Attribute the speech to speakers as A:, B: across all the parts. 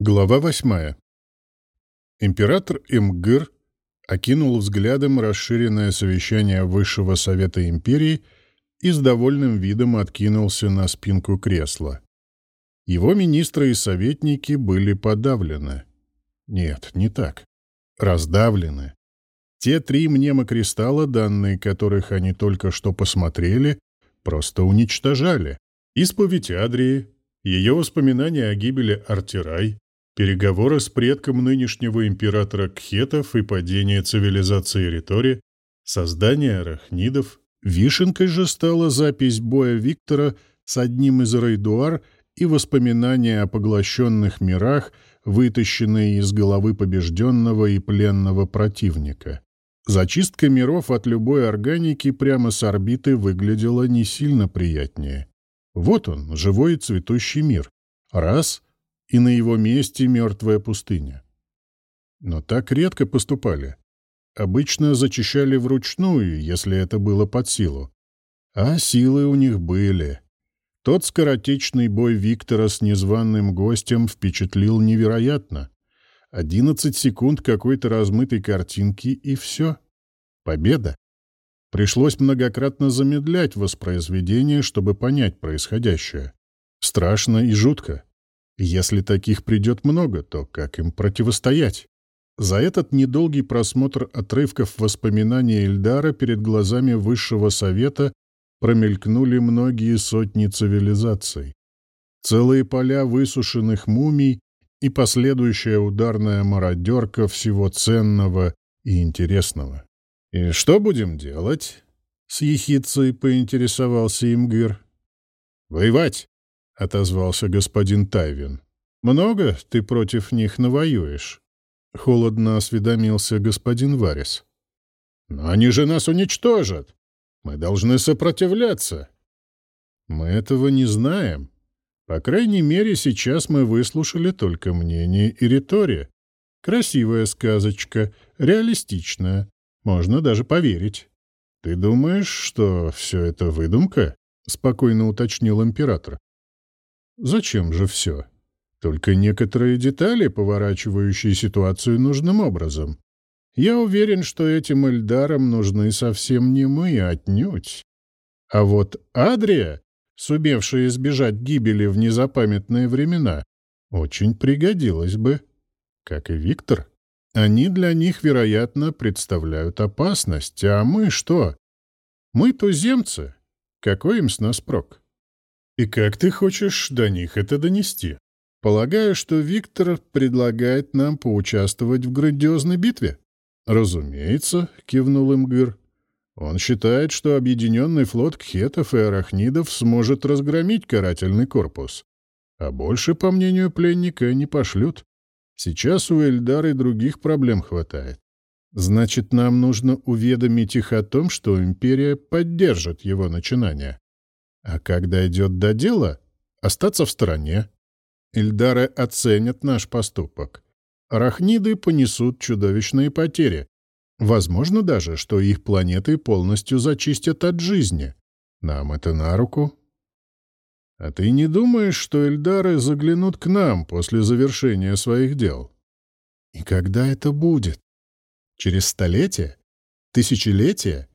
A: Глава восьмая. Император Имгыр окинул взглядом расширенное совещание Высшего Совета Империи и с довольным видом откинулся на спинку кресла. Его министры и советники были подавлены. Нет, не так. Раздавлены. Те три мнемокристалла, данные которых они только что посмотрели, просто уничтожали. Исповедь Адрии, ее воспоминания о гибели Артирай, переговоры с предком нынешнего императора Кхетов и падение цивилизации Ритори, создание арахнидов. Вишенкой же стала запись боя Виктора с одним из Рейдуар и воспоминания о поглощенных мирах, вытащенные из головы побежденного и пленного противника. Зачистка миров от любой органики прямо с орбиты выглядела не сильно приятнее. Вот он, живой и цветущий мир. Раз — и на его месте мертвая пустыня. Но так редко поступали. Обычно зачищали вручную, если это было под силу. А силы у них были. Тот скоротечный бой Виктора с незваным гостем впечатлил невероятно. Одиннадцать секунд какой-то размытой картинки, и все. Победа. Пришлось многократно замедлять воспроизведение, чтобы понять происходящее. Страшно и жутко. Если таких придет много, то как им противостоять? За этот недолгий просмотр отрывков воспоминаний Эльдара перед глазами Высшего Совета промелькнули многие сотни цивилизаций. Целые поля высушенных мумий и последующая ударная мародерка всего ценного и интересного. «И что будем делать?» — с ехицей поинтересовался Имгир. «Воевать!» — отозвался господин Тайвин. «Много ты против них навоюешь?» — холодно осведомился господин Варис. «Но они же нас уничтожат! Мы должны сопротивляться!» «Мы этого не знаем. По крайней мере, сейчас мы выслушали только мнение и ритория. Красивая сказочка, реалистичная, можно даже поверить. Ты думаешь, что все это выдумка?» — спокойно уточнил император. Зачем же все? Только некоторые детали, поворачивающие ситуацию нужным образом. Я уверен, что этим Эльдарам нужны совсем не мы, а отнюдь. А вот Адрия, сумевшая избежать гибели в незапамятные времена, очень пригодилась бы. Как и Виктор. Они для них, вероятно, представляют опасность. А мы что? Мы туземцы. Какой им с нас прок? И как ты хочешь до них это донести? Полагаю, что Виктор предлагает нам поучаствовать в грандиозной битве. Разумеется, кивнул Имгыр. Он считает, что объединенный флот кхетов и арахнидов сможет разгромить карательный корпус. А больше, по мнению пленника, не пошлют. Сейчас у Эльдара и других проблем хватает. Значит, нам нужно уведомить их о том, что империя поддержит его начинание. А когда идет до дела, остаться в стороне. Ильдары оценят наш поступок. Арахниды понесут чудовищные потери. Возможно даже, что их планеты полностью зачистят от жизни. Нам это на руку. А ты не думаешь, что Эльдары заглянут к нам после завершения своих дел? И когда это будет? Через столетие? Тысячелетие?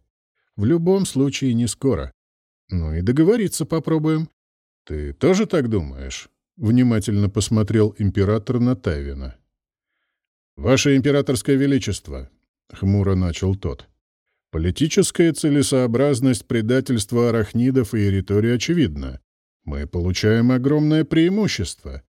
A: В любом случае не скоро. Ну и договориться попробуем. Ты тоже так думаешь? Внимательно посмотрел император на Тайвина. Ваше императорское величество, хмуро начал тот. Политическая целесообразность предательства арахнидов и эритори очевидна. Мы получаем огромное преимущество.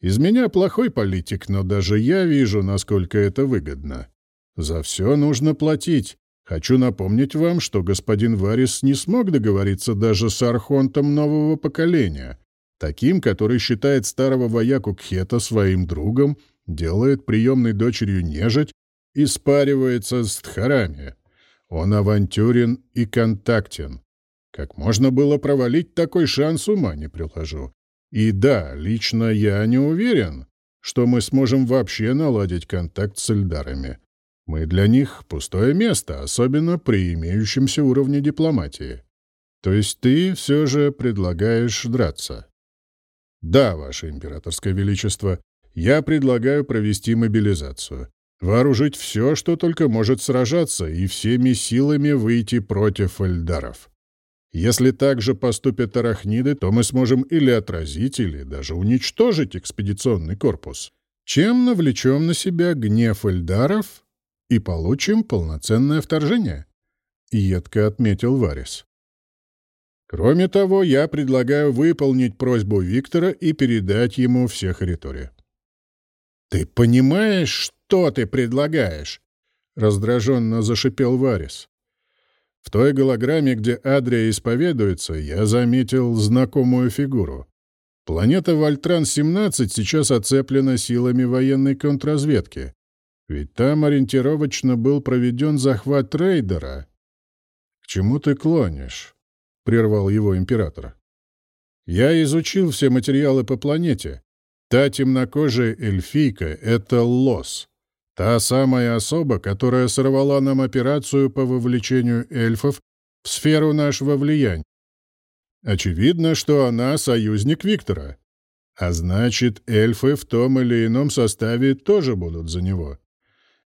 A: Из меня плохой политик, но даже я вижу, насколько это выгодно. За все нужно платить, Хочу напомнить вам, что господин Варис не смог договориться даже с архонтом нового поколения, таким, который считает старого вояку Кхета своим другом, делает приемной дочерью нежить и спаривается с тхарами. Он авантюрен и контактен. Как можно было провалить такой шанс, ума не приложу. И да, лично я не уверен, что мы сможем вообще наладить контакт с эльдарами. Мы для них пустое место, особенно при имеющемся уровне дипломатии. То есть ты все же предлагаешь драться? Да, ваше императорское величество. я предлагаю провести мобилизацию. Вооружить все, что только может сражаться, и всеми силами выйти против эльдаров. Если так же поступят арахниды, то мы сможем или отразить, или даже уничтожить экспедиционный корпус, чем навлечем на себя гнев эльдаров и получим полноценное вторжение», — едко отметил Варис. «Кроме того, я предлагаю выполнить просьбу Виктора и передать ему все Харитория». «Ты понимаешь, что ты предлагаешь?» — раздраженно зашипел Варис. В той голограмме, где Адрия исповедуется, я заметил знакомую фигуру. Планета Вольтран-17 сейчас оцеплена силами военной контрразведки. Ведь там ориентировочно был проведен захват рейдера. — К чему ты клонишь? — прервал его император. — Я изучил все материалы по планете. Та темнокожая эльфийка — это Лос. Та самая особа, которая сорвала нам операцию по вовлечению эльфов в сферу нашего влияния. Очевидно, что она союзник Виктора. А значит, эльфы в том или ином составе тоже будут за него.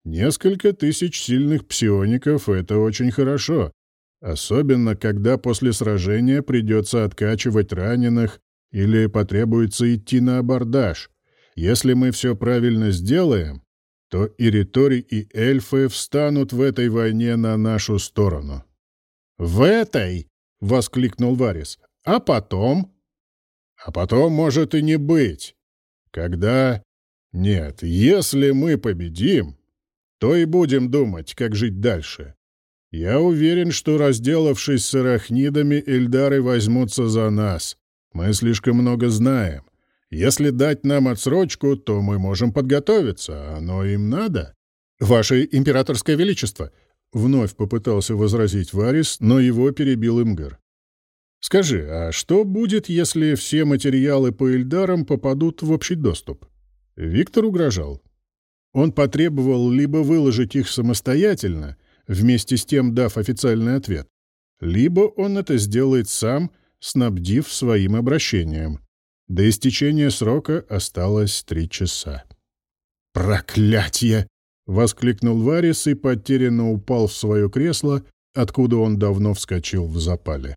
A: Несколько тысяч сильных псиоников — это очень хорошо. Особенно, когда после сражения придется откачивать раненых или потребуется идти на абордаж. Если мы все правильно сделаем, то и Ритори, и эльфы встанут в этой войне на нашу сторону. «В этой!» — воскликнул Варис. «А потом?» «А потом может и не быть. Когда...» «Нет, если мы победим, то и будем думать, как жить дальше. Я уверен, что, разделавшись с арахнидами, эльдары возьмутся за нас. Мы слишком много знаем. Если дать нам отсрочку, то мы можем подготовиться. Оно им надо. Ваше императорское величество, вновь попытался возразить Варис, но его перебил Имгар. Скажи, а что будет, если все материалы по Эльдарам попадут в общий доступ? Виктор угрожал. Он потребовал либо выложить их самостоятельно, вместе с тем дав официальный ответ, либо он это сделает сам, снабдив своим обращением. До истечения срока осталось три часа. «Проклятье!» — воскликнул Варис и потерянно упал в свое кресло, откуда он давно вскочил в запале.